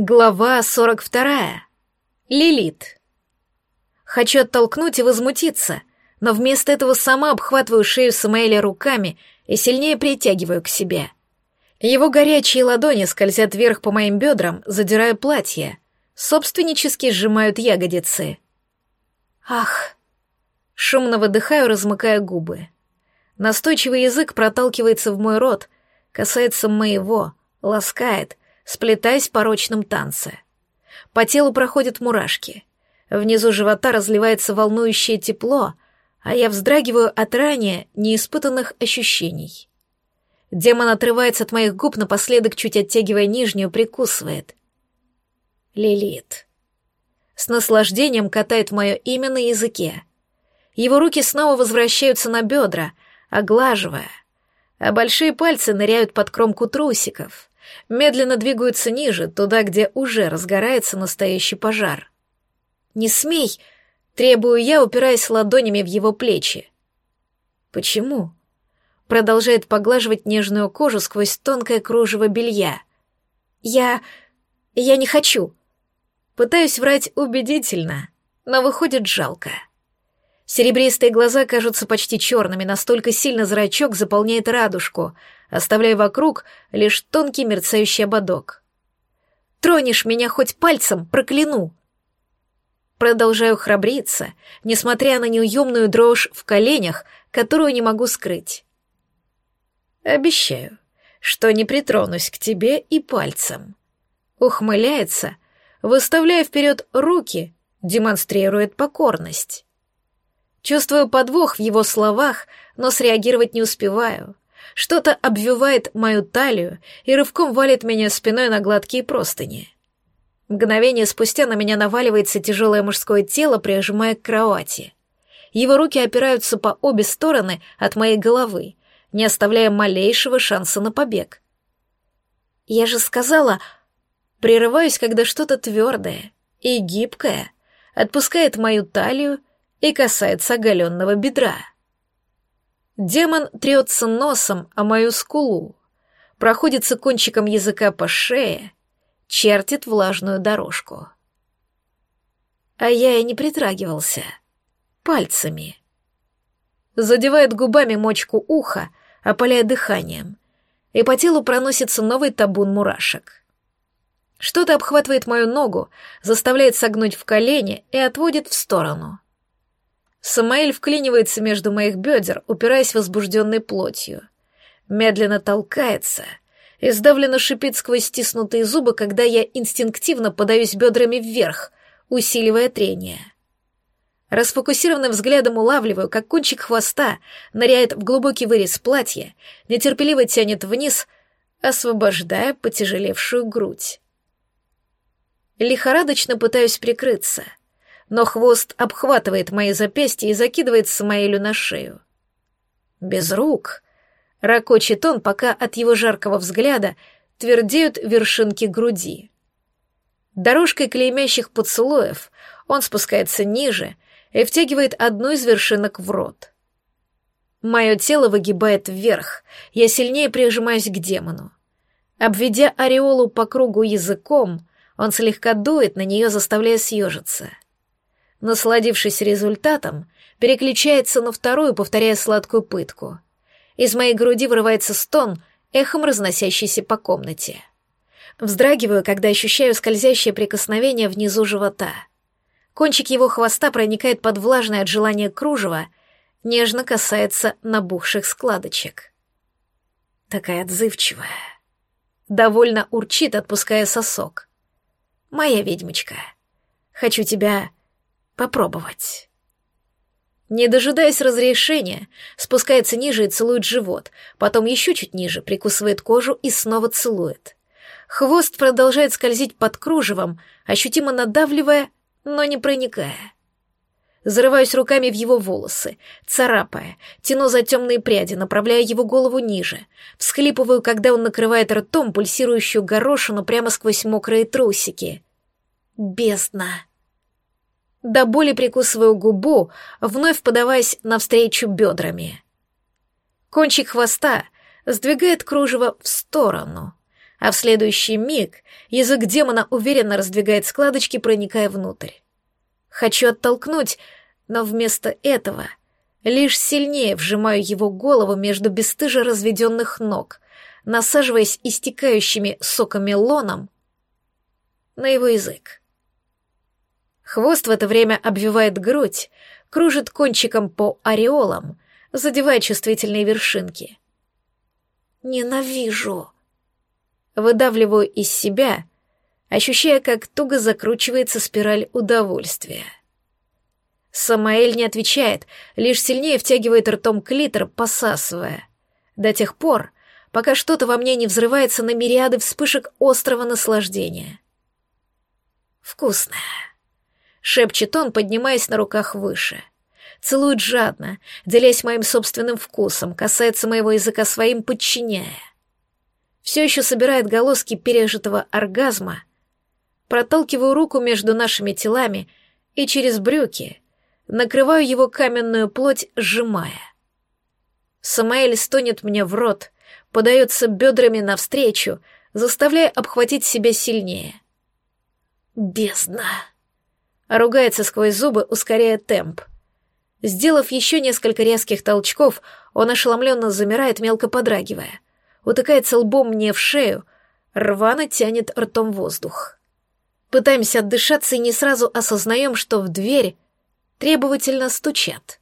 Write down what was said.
Глава 42. Лилит. Хочу оттолкнуть и возмутиться, но вместо этого сама обхватываю шею Самаэля руками и сильнее притягиваю к себе. Его горячие ладони скользят вверх по моим бедрам, задирая платье, собственнически сжимают ягодицы. Ах! Шумно выдыхаю, размыкая губы. Настойчивый язык проталкивается в мой рот, касается моего, ласкает — сплетаясь в порочном танце. По телу проходят мурашки. Внизу живота разливается волнующее тепло, а я вздрагиваю от ранее неиспытанных ощущений. Демон отрывается от моих губ, напоследок, чуть оттягивая нижнюю, прикусывает. Лилит. С наслаждением катает мое имя на языке. Его руки снова возвращаются на бедра, оглаживая, а большие пальцы ныряют под кромку трусиков медленно двигаются ниже, туда, где уже разгорается настоящий пожар. «Не смей!» — требую я, упираясь ладонями в его плечи. «Почему?» — продолжает поглаживать нежную кожу сквозь тонкое кружево белья. «Я... я не хочу!» Пытаюсь врать убедительно, но выходит жалко. Серебристые глаза кажутся почти черными, настолько сильно зрачок заполняет радужку, оставляя вокруг лишь тонкий мерцающий ободок. «Тронешь меня хоть пальцем, прокляну!» Продолжаю храбриться, несмотря на неуемную дрожь в коленях, которую не могу скрыть. «Обещаю, что не притронусь к тебе и пальцем». Ухмыляется, выставляя вперед руки, демонстрирует покорность. Чувствую подвох в его словах, но среагировать не успеваю. Что-то обвивает мою талию и рывком валит меня спиной на гладкие простыни. Мгновение спустя на меня наваливается тяжелое мужское тело, прижимая к кровати. Его руки опираются по обе стороны от моей головы, не оставляя малейшего шанса на побег. Я же сказала... Прерываюсь, когда что-то твердое и гибкое отпускает мою талию и касается оголенного бедра. Демон трется носом о мою скулу, проходится кончиком языка по шее, чертит влажную дорожку. А я и не притрагивался. Пальцами. Задевает губами мочку уха, опаляя дыханием, и по телу проносится новый табун мурашек. Что-то обхватывает мою ногу, заставляет согнуть в колени и отводит в сторону — Самаэль вклинивается между моих бедер, упираясь возбужденной плотью. Медленно толкается и сдавленно шипит сквозь стиснутые зубы, когда я инстинктивно подаюсь бедрами вверх, усиливая трение. Расфокусированным взглядом улавливаю, как кончик хвоста ныряет в глубокий вырез платья, нетерпеливо тянет вниз, освобождая потяжелевшую грудь. Лихорадочно пытаюсь прикрыться — но хвост обхватывает мои запястья и закидывает Самаэлю на шею. Без рук. Ракочет он, пока от его жаркого взгляда твердеют вершинки груди. Дорожкой клеймящих поцелуев он спускается ниже и втягивает одну из вершинок в рот. Мое тело выгибает вверх, я сильнее прижимаюсь к демону. Обведя ореолу по кругу языком, он слегка дует на нее, заставляя съежиться — насладившись результатом, переключается на вторую, повторяя сладкую пытку. Из моей груди вырывается стон, эхом разносящийся по комнате. Вздрагиваю, когда ощущаю скользящее прикосновение внизу живота. Кончик его хвоста проникает под влажное от желания кружево, нежно касается набухших складочек. Такая отзывчивая. Довольно урчит, отпуская сосок. «Моя ведьмочка, хочу тебя попробовать. Не дожидаясь разрешения, спускается ниже и целует живот, потом еще чуть ниже, прикусывает кожу и снова целует. Хвост продолжает скользить под кружевом, ощутимо надавливая, но не проникая. Зарываюсь руками в его волосы, царапая, тяну за темные пряди, направляя его голову ниже, всхлипываю, когда он накрывает ртом пульсирующую горошину прямо сквозь мокрые трусики. Бездна. До боли прикусываю губу, вновь подаваясь навстречу бедрами. Кончик хвоста сдвигает кружево в сторону, а в следующий миг язык демона уверенно раздвигает складочки, проникая внутрь. Хочу оттолкнуть, но вместо этого лишь сильнее вжимаю его голову между бесстыжо разведенных ног, насаживаясь истекающими соками лоном на его язык. Хвост в это время обвивает грудь, кружит кончиком по ореолам, задевая чувствительные вершинки. «Ненавижу!» Выдавливаю из себя, ощущая, как туго закручивается спираль удовольствия. Самаэль не отвечает, лишь сильнее втягивает ртом клитор, посасывая. До тех пор, пока что-то во мне не взрывается на мириады вспышек острого наслаждения. «Вкусная», — шепчет он, поднимаясь на руках выше. Целует жадно, делясь моим собственным вкусом, касается моего языка своим, подчиняя. Все еще собирает голоски пережитого оргазма, проталкиваю руку между нашими телами и через брюки накрываю его каменную плоть, сжимая. Самаэль стонет мне в рот, подается бедрами навстречу, заставляя обхватить себя сильнее. «Бездна!» Ругается сквозь зубы, ускоряя темп. Сделав еще несколько резких толчков, он ошеломленно замирает, мелко подрагивая. Утыкается лбом мне в шею, рвано тянет ртом воздух. Пытаемся отдышаться и не сразу осознаем, что в дверь требовательно стучат.